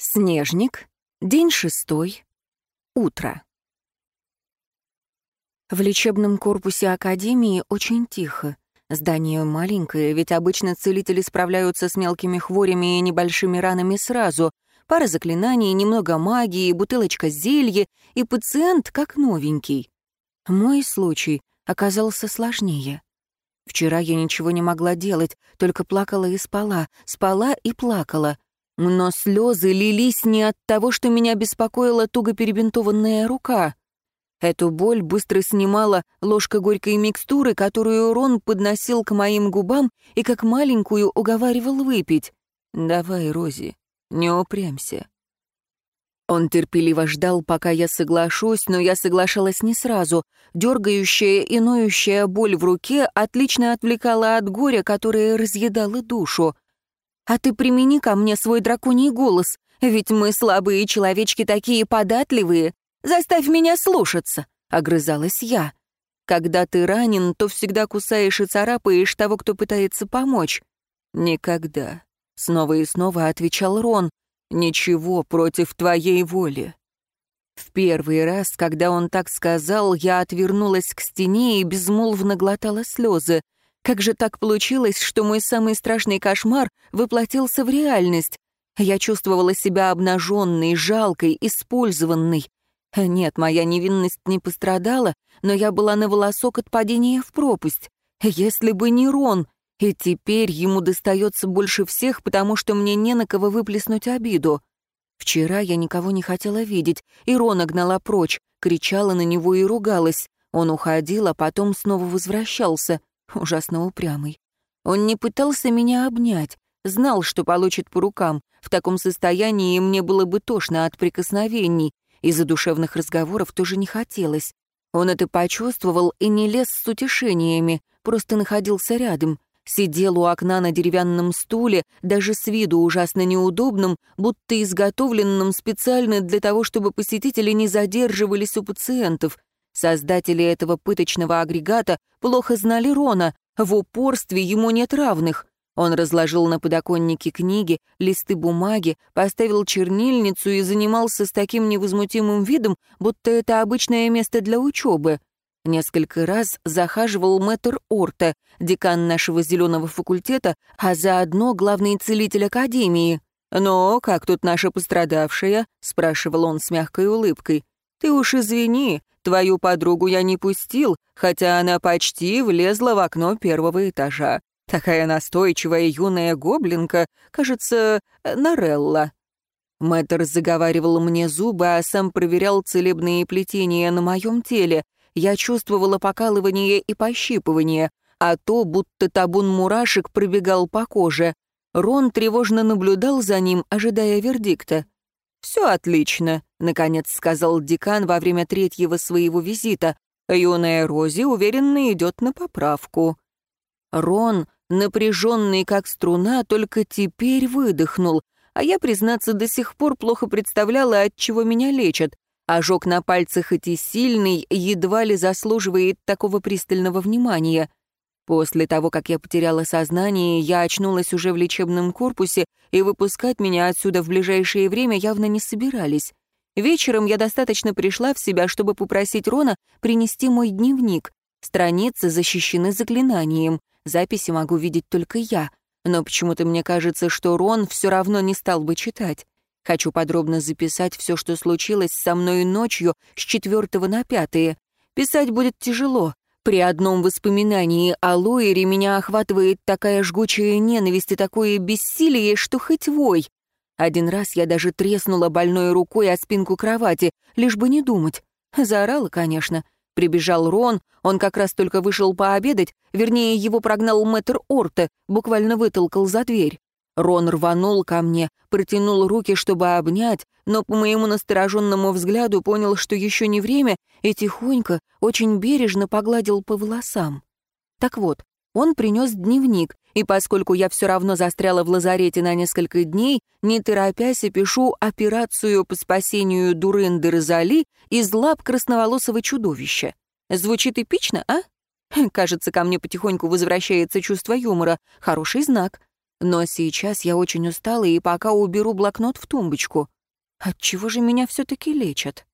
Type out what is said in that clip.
Снежник. День шестой. Утро. В лечебном корпусе Академии очень тихо. Здание маленькое, ведь обычно целители справляются с мелкими хворями и небольшими ранами сразу. Пара заклинаний, немного магии, бутылочка зелья, и пациент как новенький. Мой случай оказался сложнее. Вчера я ничего не могла делать, только плакала и спала, спала и плакала — но слезы лились не от того, что меня беспокоила туго перебинтованная рука. Эту боль быстро снимала ложка горькой микстуры, которую Рон подносил к моим губам и как маленькую уговаривал выпить. «Давай, Рози, не упрямься». Он терпеливо ждал, пока я соглашусь, но я соглашалась не сразу. Дергающая и ноющая боль в руке отлично отвлекала от горя, которое разъедало душу. А ты примени ко мне свой драконий голос, ведь мы слабые человечки такие податливые. Заставь меня слушаться», — огрызалась я. «Когда ты ранен, то всегда кусаешь и царапаешь того, кто пытается помочь». «Никогда», — снова и снова отвечал Рон. «Ничего против твоей воли». В первый раз, когда он так сказал, я отвернулась к стене и безмолвно глотала слезы. Как же так получилось, что мой самый страшный кошмар воплотился в реальность? Я чувствовала себя обнаженной, жалкой, использованной. Нет, моя невинность не пострадала, но я была на волосок от падения в пропасть. Если бы не Рон, и теперь ему достается больше всех, потому что мне не на кого выплеснуть обиду. Вчера я никого не хотела видеть, и Рона гнала прочь, кричала на него и ругалась. Он уходил, а потом снова возвращался ужасно упрямый. Он не пытался меня обнять, знал, что получит по рукам. В таком состоянии мне было бы тошно от прикосновений, и задушевных разговоров тоже не хотелось. Он это почувствовал и не лез с утешениями, просто находился рядом, сидел у окна на деревянном стуле, даже с виду ужасно неудобным, будто изготовленным специально для того, чтобы посетители не задерживались у пациентов, Создатели этого пыточного агрегата плохо знали Рона, в упорстве ему нет равных. Он разложил на подоконнике книги, листы бумаги, поставил чернильницу и занимался с таким невозмутимым видом, будто это обычное место для учебы. Несколько раз захаживал мэтр Орта, декан нашего зеленого факультета, а заодно главный целитель академии. «Но как тут наша пострадавшая?» — спрашивал он с мягкой улыбкой. «Ты уж извини, Твою подругу я не пустил, хотя она почти влезла в окно первого этажа. Такая настойчивая юная гоблинка, кажется, Нарелла. Мэтр заговаривал мне зубы, а сам проверял целебные плетения на моем теле. Я чувствовала покалывание и пощипывание, а то, будто табун мурашек пробегал по коже. Рон тревожно наблюдал за ним, ожидая вердикта. «Все отлично», — наконец сказал декан во время третьего своего визита. «Юная Рози уверенно идет на поправку». Рон, напряженный как струна, только теперь выдохнул, а я, признаться, до сих пор плохо представляла, от чего меня лечат. Ожог на пальцах хоть и сильный, едва ли заслуживает такого пристального внимания. После того, как я потеряла сознание, я очнулась уже в лечебном корпусе, и выпускать меня отсюда в ближайшее время явно не собирались. Вечером я достаточно пришла в себя, чтобы попросить Рона принести мой дневник. Страницы защищены заклинанием, записи могу видеть только я. Но почему-то мне кажется, что Рон все равно не стал бы читать. Хочу подробно записать все, что случилось со мной ночью с четвертого на пятое. Писать будет тяжело, при одном воспоминании о Лоере меня охватывает такая жгучая ненависть и такое бессилие, что хоть вой. Один раз я даже треснула больной рукой о спинку кровати, лишь бы не думать. Заорала, конечно. Прибежал Рон, он как раз только вышел пообедать, вернее, его прогнал мэтр Орте, буквально вытолкал за дверь. Рон рванул ко мне, протянул руки, чтобы обнять, но по моему настороженному взгляду понял, что еще не время, и тихонько, очень бережно погладил по волосам. Так вот, он принес дневник, и поскольку я все равно застряла в лазарете на несколько дней, не торопясь и пишу операцию по спасению Дуренды Розали из лап красноволосого чудовища. Звучит эпично, а? Кажется, ко мне потихоньку возвращается чувство юмора. Хороший знак. Но сейчас я очень устала и пока уберу блокнот в тумбочку. Отчего же меня все таки лечат?